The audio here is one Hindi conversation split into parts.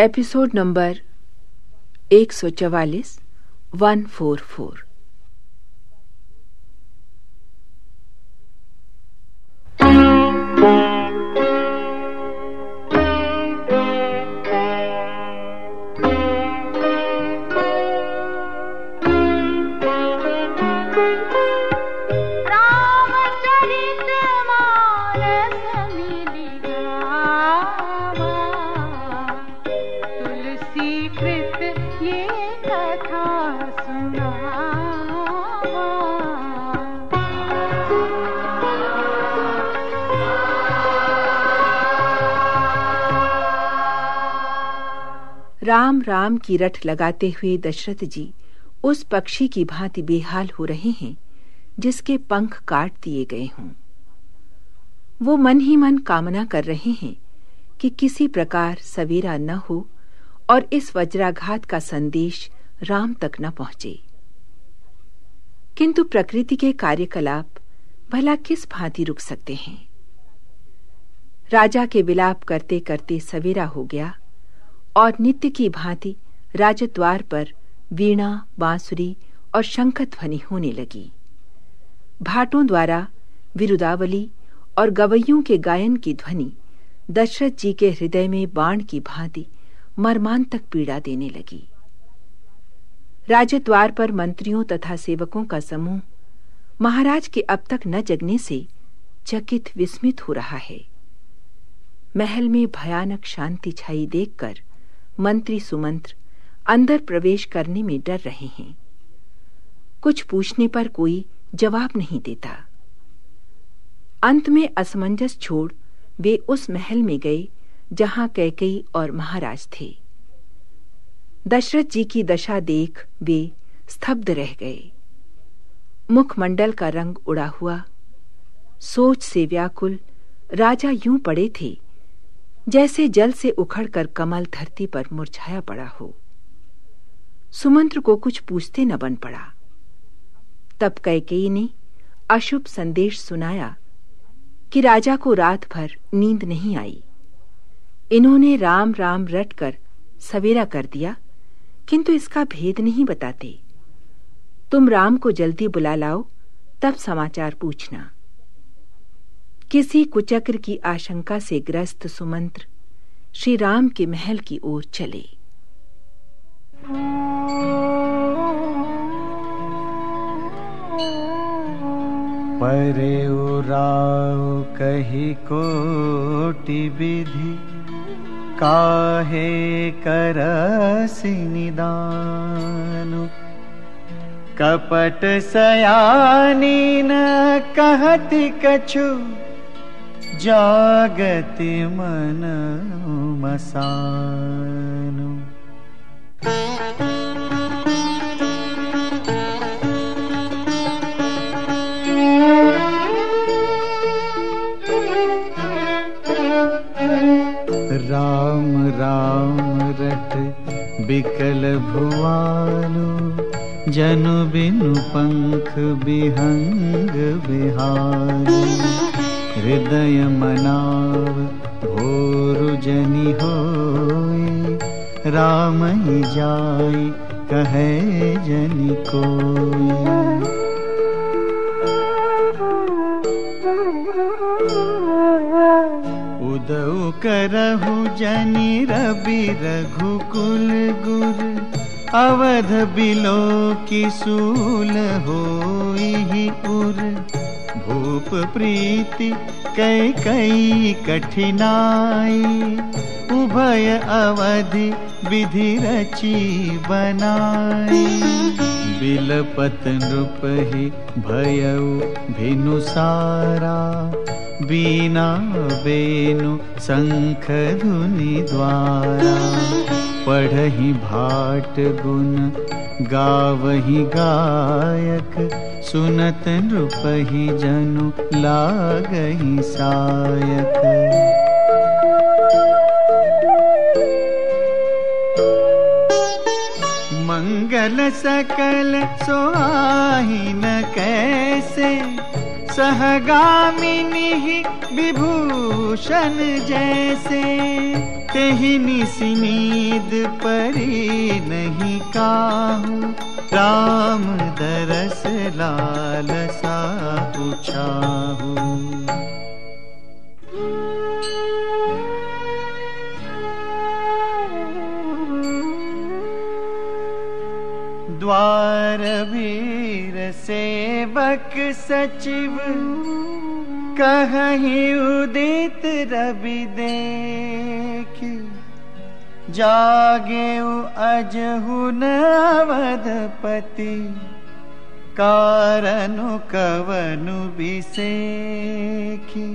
एपिसोड नंबर एक सौ चवालीस one four four. Ram Ram की रट लगाते हुए दशरथ जी उस पक्षी की भांति बेहाल हो रहे हैं, जिसके पंख काट दिए गए हों। वो मन ही मन कामना कर रहे हैं कि किसी प्रकार सवेरा न हो और इस वज्राघात का संदेश राम तक न पहुँचे। किंतु प्रकृति के कार्यकलाप भला किस भांति रुक सकते हैं? राजा के विलाप करते करते सवेरा हो गया और नित्य की भांति राजद्वार पर वीणा, बांसुरी और शंख ध्वनि होने लगी। भाटों द्वारा विरुदावली और गवैयों के गायन की ध्वनि दशरथ जी के हृदय में बाण की भांति मरमान तक पीड़ा देने लगी। राजद्वार पर मंत्रियों तथा सेवकों का समूह महाराज के अब तक न जगने से चकित विस्मित हो रहा है। महल में भयानक शांति छाई देखकर मंत्री सुमंत्र अंदर प्रवेश करने में डर रहे हैं। कुछ पूछने पर कोई जवाब नहीं देता। अंत में असमंजस छोड़ वे उस महल में गए जहाँ कैकई और महाराज थे। दशरथ जी की दशा देख वे स्तब्ध रह गए। मुखमंडल का रंग उड़ा हुआ। सोच से व्याकुल राजा यूँ पड़े थे, जैसे जल से उखड़कर कमल धरती पर मुरझाया पड़ा हो। सुमंत्र को कुछ पूछते न बन पड़ा। तब कैकेयी ने अशुभ संदेश सुनाया कि राजा को रात भर नींद नहीं आई। इन्होंने राम राम रट कर सवेरा कर दिया। किंतु इसका भेद नहीं बताते। तुम राम को जल्दी बुला लाओ, तब समाचार पूछना। किसी कुचक्र की आशंका से ग्रस्त सुमंत्र श्री राम के महल की ओर चले। परे उराव कही कोटि विधि काहे करसि निदानु? कपट सयानी न कहति कछु? जागति मन मसानु राम राम रट बिकल भुआलो जनु बिनु पंख बिहंग बिहारी हृदय मनाव भोरु जनि होय राम ही जाय कहे जनि कोई। उदौ करहु जनि रवि रघुकुल गुर। अवध बिलो की सूल उर। भूप प्रीति कई कई कठिनाई। उभय अवधि विधि रची बनाई। बिलपत नृप ही भयउ भिनु सारा। बीना बेनु शंख धुनि द्वारा पढ़ही भाट गुण, गावही गायक, सुनत नृपही जनु लागही सायक। मंगल सकल सोही न कैसे सहगामिनी विभूषण जैसे तेहि निसी परी नहीं काहू। राम दरस लाल सा पूछाहू सचिव कहीं उदित रवि देख जागे अजहु नवधपति कारनु कवनु विसेखी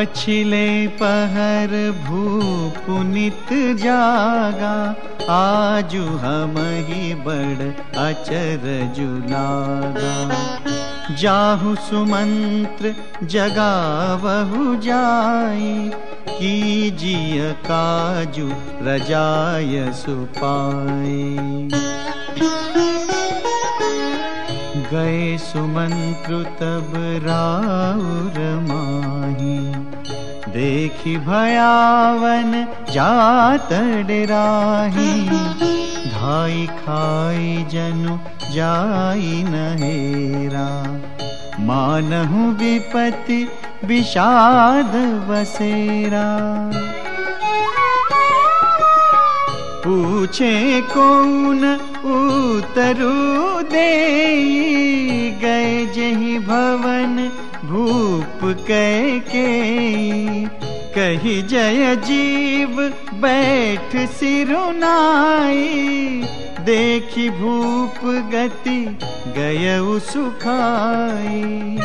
पछिले पहर भू पुनित जागा। आजु हम ही बड़ अचर जुलागा जाहु सुमंत्र जगावहु जाई। कीजिय काजु रजाय सुपाई। गए सुमंत्रु तब राउर माही। देखी भयावन जात डराही धाई खाई जनु जाई नहेरा मानहु विपति विषाद बसेरा पूछे कौन उतरु दे गए जही भवन भूप कह के कही जय जीव बैठ सिरुनाई देखी भूप गति गय सुखाई।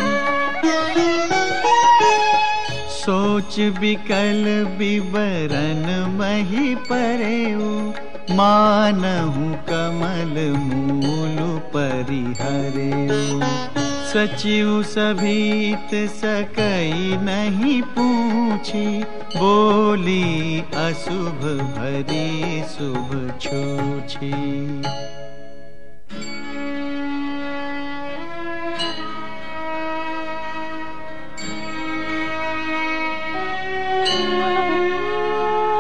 सोच विकल विवरण मही परेऊ मानहु कमल मूल परिहरेऊ सचिव सभीत सकई नहीं पूछी। बोली, अशुभ भरी शुभ छूछी।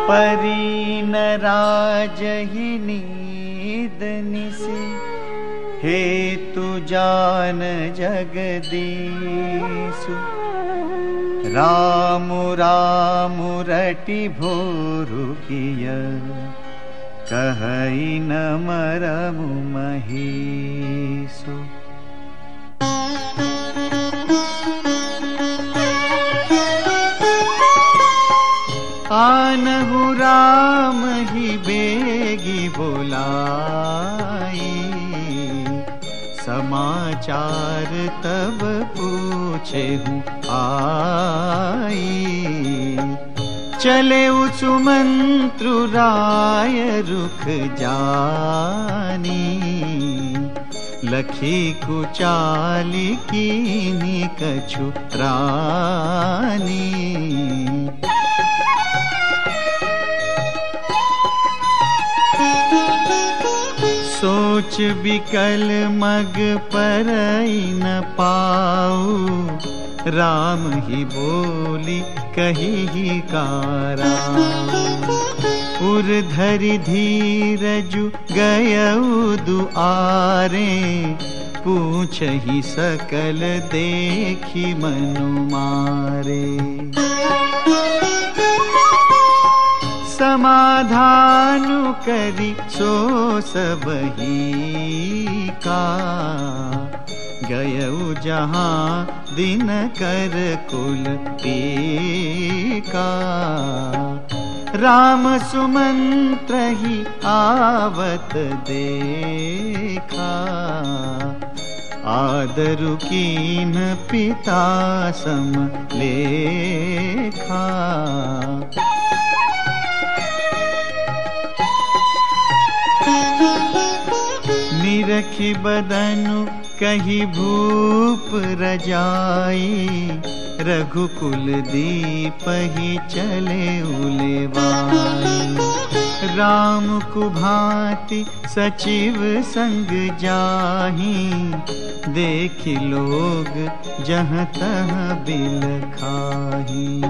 परी न राजहि नीद निसी। हे तु जान जगदीसु राम राम रटि भोरु किय। कहई न मरमु महीसु आनहु राम समाचार तब पूछे हूँ आई चले सुमंत्रु राय रुख जानी लखी कुचाली की कछु रानी सोच बिकल मग पर न पाऊ। राम ही बोली, कही ही कारा। उर धरि धीरजु गयऊ दुआरे, पूछ ही सकल देखी मनु मारे। समाधानु करी सो सबही का। गयऊ जहाँ दिन कर कुल का राम सुमंत्र ही आवत देखा। आदरु कीन पिता सम लेखा। निरखी बदनु, कही भूप रजाई। रघुकुल दीप ही चले उलेवाई। राम कुभाति सचिव संग जाही। देख लोग जह तह बिल खाही।